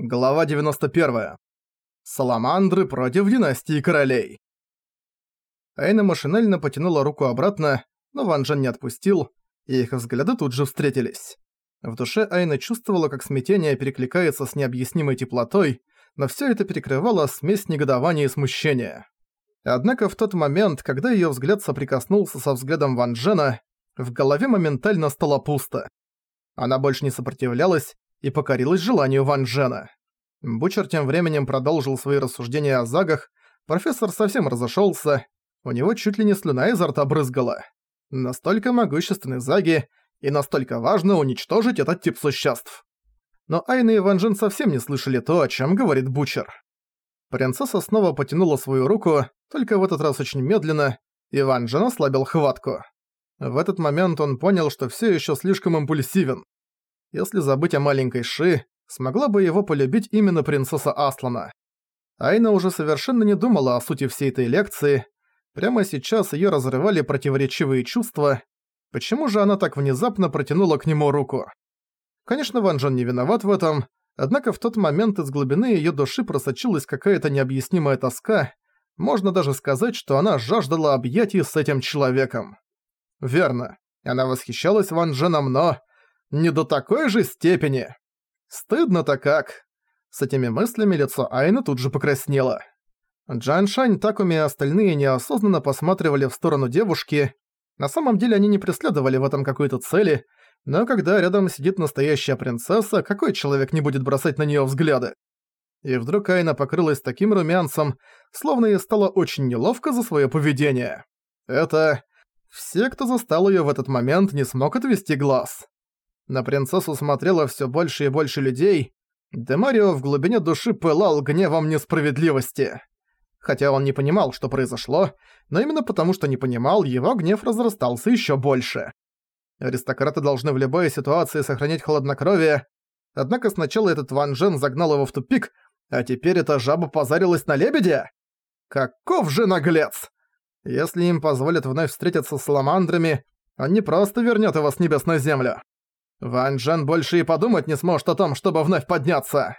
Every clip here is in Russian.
Глава 91. Саламандры против династии королей. Айна машинально потянула руку обратно, но Ван Джен не отпустил, и их взгляды тут же встретились. В душе Айна чувствовала, как смятение перекликается с необъяснимой теплотой, но всё это перекрывало смесь негодования и смущения. Однако в тот момент, когда её взгляд соприкоснулся со взглядом Ван Джена, в голове моментально стало пусто. Она больше не сопротивлялась, и покорилась желанию Ван Джена. Бучер тем временем продолжил свои рассуждения о загах, профессор совсем разошелся, у него чуть ли не слюна изо рта брызгала. Настолько могущественны заги, и настолько важно уничтожить этот тип существ. Но Айна и Ван Джен совсем не слышали то, о чем говорит Бучер. Принцесса снова потянула свою руку, только в этот раз очень медленно, и Ван Джен ослабил хватку. В этот момент он понял, что все еще слишком импульсивен. Если забыть о маленькой Ши, смогла бы его полюбить именно принцесса Аслана. Айна уже совершенно не думала о сути всей этой лекции. Прямо сейчас её разрывали противоречивые чувства. Почему же она так внезапно протянула к нему руку? Конечно, Ван Джен не виноват в этом, однако в тот момент из глубины её души просочилась какая-то необъяснимая тоска. Можно даже сказать, что она жаждала объятий с этим человеком. Верно. Она восхищалась Ван Дженом, но не до такой же степени. Стыдно-то как. С этими мыслями лицо Айны тут же покраснело. Джан Шань, Такуми и остальные неосознанно посматривали в сторону девушки. На самом деле они не преследовали в этом какой-то цели, но когда рядом сидит настоящая принцесса, какой человек не будет бросать на неё взгляды? И вдруг Айна покрылась таким румянцем, словно ей стало очень неловко за своё поведение. Это... Все, кто застал её в этот момент, не смог отвести глаз. На принцессу смотрело всё больше и больше людей. Демарио в глубине души пылал гневом несправедливости. Хотя он не понимал, что произошло, но именно потому, что не понимал, его гнев разрастался ещё больше. Аристократы должны в любой ситуации сохранять хладнокровие, однако сначала этот Ван Джен загнал его в тупик, а теперь эта жаба позарилась на лебедя? Каков же наглец! Если им позволят вновь встретиться с саламандрами, он не просто вернёт его с небес на землю. Ван Джен больше и подумать не сможет о том, чтобы вновь подняться.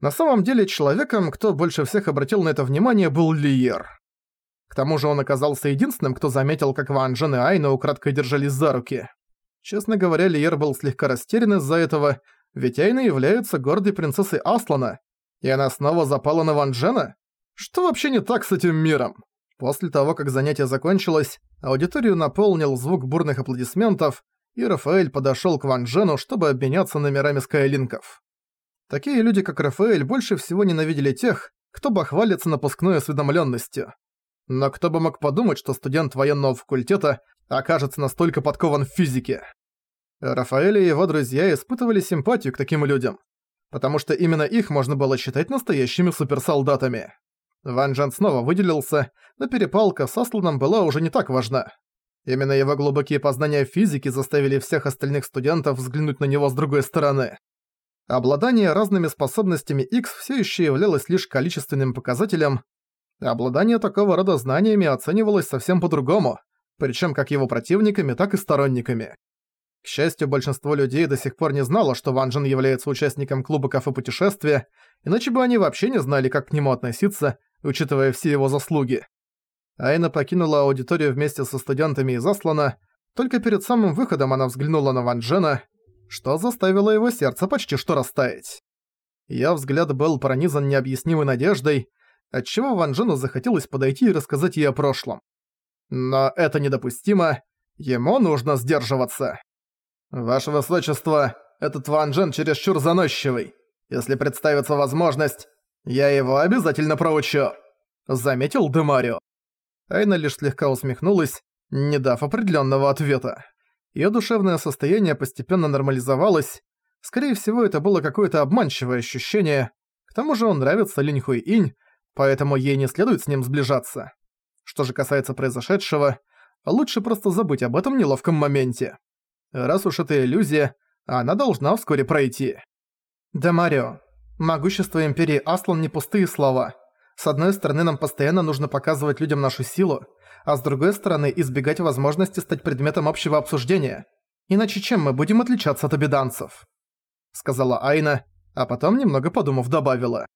На самом деле, человеком, кто больше всех обратил на это внимание, был Лиер. К тому же он оказался единственным, кто заметил, как Ван Джен и Айна украдкой держались за руки. Честно говоря, Лиер был слегка растерян из-за этого, ведь Айна является гордой принцессой Аслана, и она снова запала на Ван Джена? Что вообще не так с этим миром? После того, как занятие закончилось, аудиторию наполнил звук бурных аплодисментов, и Рафаэль подошёл к Ван Джену, чтобы обменяться номерами скайлинков. Такие люди, как Рафаэль, больше всего ненавидели тех, кто бахвалится напускной осведомлённостью. Но кто бы мог подумать, что студент военного факультета окажется настолько подкован в физике. Рафаэль и его друзья испытывали симпатию к таким людям, потому что именно их можно было считать настоящими суперсолдатами. Ван Джен снова выделился, но перепалка с Асланом была уже не так важна. Именно его глубокие познания физики заставили всех остальных студентов взглянуть на него с другой стороны. Обладание разными способностями X все еще являлось лишь количественным показателем, обладание такого рода знаниями оценивалось совсем по-другому, причем как его противниками, так и сторонниками. К счастью, большинство людей до сих пор не знало, что Ван Джен является участником клуба кафе путешествия, иначе бы они вообще не знали, как к нему относиться, учитывая все его заслуги. Айна покинула аудиторию вместе со студентами из Аслана, только перед самым выходом она взглянула на Ван Джена, что заставило его сердце почти что растаять. Её взгляд был пронизан необъяснимой надеждой, отчего Ван Джену захотелось подойти и рассказать ей о прошлом. Но это недопустимо, ему нужно сдерживаться. «Ваше Высочество, этот Ван Джен чересчур заносчивый. Если представится возможность, я его обязательно проучу», — заметил Демарио. Айна лишь слегка усмехнулась, не дав определенного ответа. Ее душевное состояние постепенно нормализовалось. Скорее всего, это было какое-то обманчивое ощущение. К тому же он нравится Линь Инь, поэтому ей не следует с ним сближаться. Что же касается произошедшего, лучше просто забыть об этом неловком моменте. Раз уж это иллюзия, она должна вскоре пройти. Да, Марио, могущество Империи Аслан не пустые слова. С одной стороны, нам постоянно нужно показывать людям нашу силу, а с другой стороны, избегать возможности стать предметом общего обсуждения. Иначе чем мы будем отличаться от обиданцев?» Сказала Айна, а потом, немного подумав, добавила.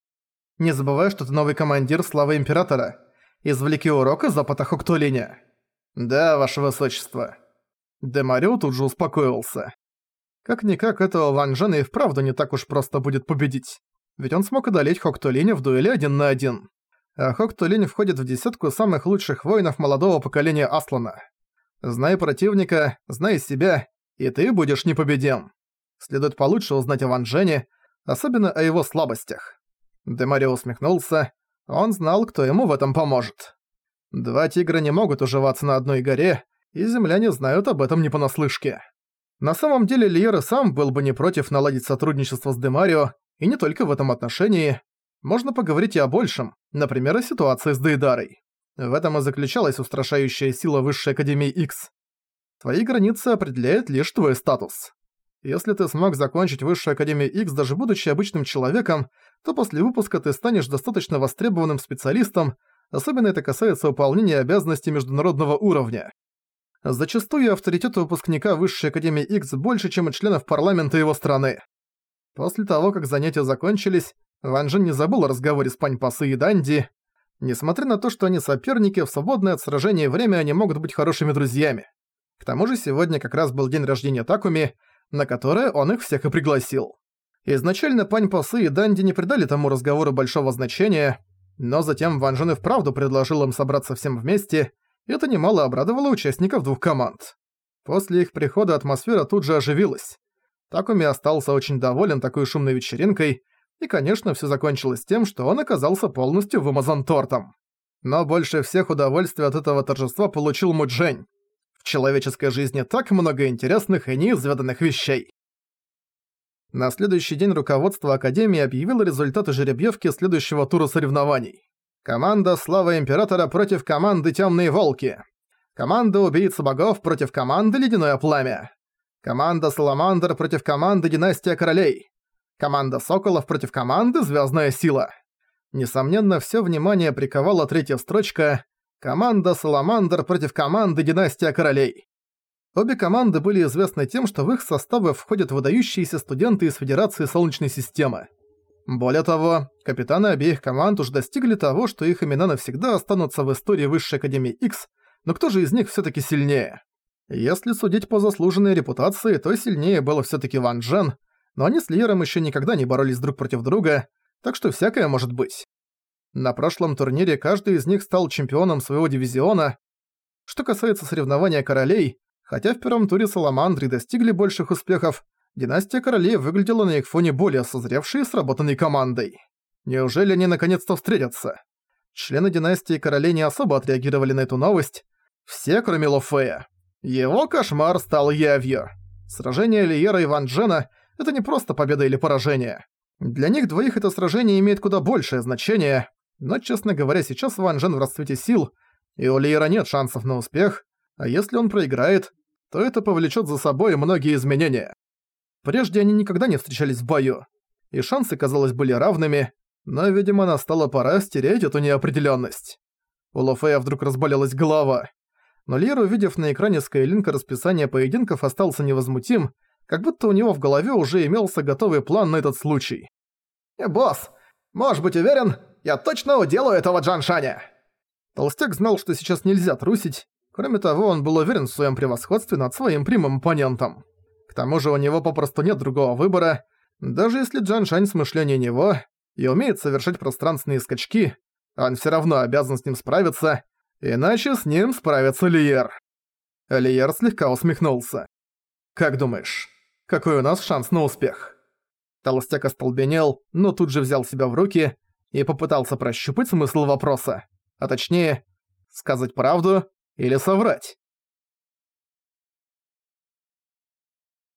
«Не забывай, что ты новый командир Славы Императора. Извлеки урок из опыта Хоктулиня». «Да, ваше высочество». Демарио тут же успокоился. Как-никак этого Ван Джена и вправду не так уж просто будет победить. Ведь он смог одолеть Хоктулиня в дуэли один на один. А Хоктулинь входит в десятку самых лучших воинов молодого поколения Аслана. Знай противника, знай себя, и ты будешь непобедим. Следует получше узнать о Ван Джене, особенно о его слабостях. Демарио усмехнулся. Он знал, кто ему в этом поможет. Два тигра не могут уживаться на одной горе, и земляне знают об этом не понаслышке. На самом деле Лиер сам был бы не против наладить сотрудничество с Демарио, и не только в этом отношении. Можно поговорить и о большем, например, о ситуации с Дейдарой. В этом и заключалась устрашающая сила Высшей Академии X. Твои границы определяют лишь твой статус. Если ты смог закончить Высшую Академию X, даже будучи обычным человеком, то после выпуска ты станешь достаточно востребованным специалистом, особенно это касается выполнения обязанностей международного уровня. Зачастую авторитет выпускника Высшей Академии X больше, чем у членов парламента его страны. После того, как занятия закончились, Ван Джен не забыл о разговоре с Пань Пасы и Данди. Несмотря на то, что они соперники, в свободное от сражения время они могут быть хорошими друзьями. К тому же сегодня как раз был день рождения Такуми, на которое он их всех и пригласил. Изначально Пань Пасы и Данди не придали тому разговору большого значения, но затем Ван Джен и вправду предложил им собраться всем вместе это немало обрадовало участников двух команд. После их прихода атмосфера тут же оживилась. Такуми остался очень доволен такой шумной вечеринкой, и, конечно, все закончилось тем, что он оказался полностью вымазан тортом. Но больше всех удовольствия от этого торжества получил Муджень. В человеческой жизни так много интересных и неизведанных вещей. На следующий день руководство Академии объявило результаты жеребьевки следующего тура соревнований. Команда Слава Императора против команды Тёмные Волки. Команда Убийца Богов против команды Ледяное Пламя. Команда Саламандр против команды Династия Королей. Команда Соколов против команды Звездная Сила. Несомненно, все внимание приковала третья строчка «Команда Саламандр против команды Династия Королей». Обе команды были известны тем, что в их составы входят выдающиеся студенты из Федерации Солнечной системы. Более того, капитаны обеих команд уже достигли того, что их имена навсегда останутся в истории Высшей Академии X, но кто же из них все таки сильнее? Если судить по заслуженной репутации, то сильнее было все таки Ван Джен, но они с Лиером еще никогда не боролись друг против друга, так что всякое может быть. На прошлом турнире каждый из них стал чемпионом своего дивизиона. Что касается соревнования королей, хотя в первом туре Саламандры достигли больших успехов, династия королей выглядела на их фоне более созревшей и сработанной командой. Неужели они наконец-то встретятся? Члены династии королей не особо отреагировали на эту новость. Все, кроме Лофея. Его кошмар стал явью. Сражение Лиера и Ван Джена — это не просто победа или поражение. Для них двоих это сражение имеет куда большее значение, но, честно говоря, сейчас Ван Джен в расцвете сил, и у Лиера нет шансов на успех, а если он проиграет, то это повлечет за собой многие изменения. Прежде они никогда не встречались в бою, и шансы, казалось, были равными, но, видимо, настала пора стереть эту неопределенность. У Лофея вдруг разболелась голова. Но Лир, увидев на экране Скайлинка расписание поединков, остался невозмутим, как будто у него в голове уже имелся готовый план на этот случай. «Э, «Босс, можешь быть уверен, я точно уделаю этого Джаншаня!» Толстяк знал, что сейчас нельзя трусить, кроме того, он был уверен в своем превосходстве над своим прямым оппонентом. К тому же у него попросту нет другого выбора. Даже если Джан Шань смышленнее него и умеет совершать пространственные скачки, он все равно обязан с ним справиться, иначе с ним справится Лиер. Лиер слегка усмехнулся. «Как думаешь, какой у нас шанс на успех?» Толстяк остолбенел, но тут же взял себя в руки и попытался прощупать смысл вопроса. А точнее, сказать правду или соврать.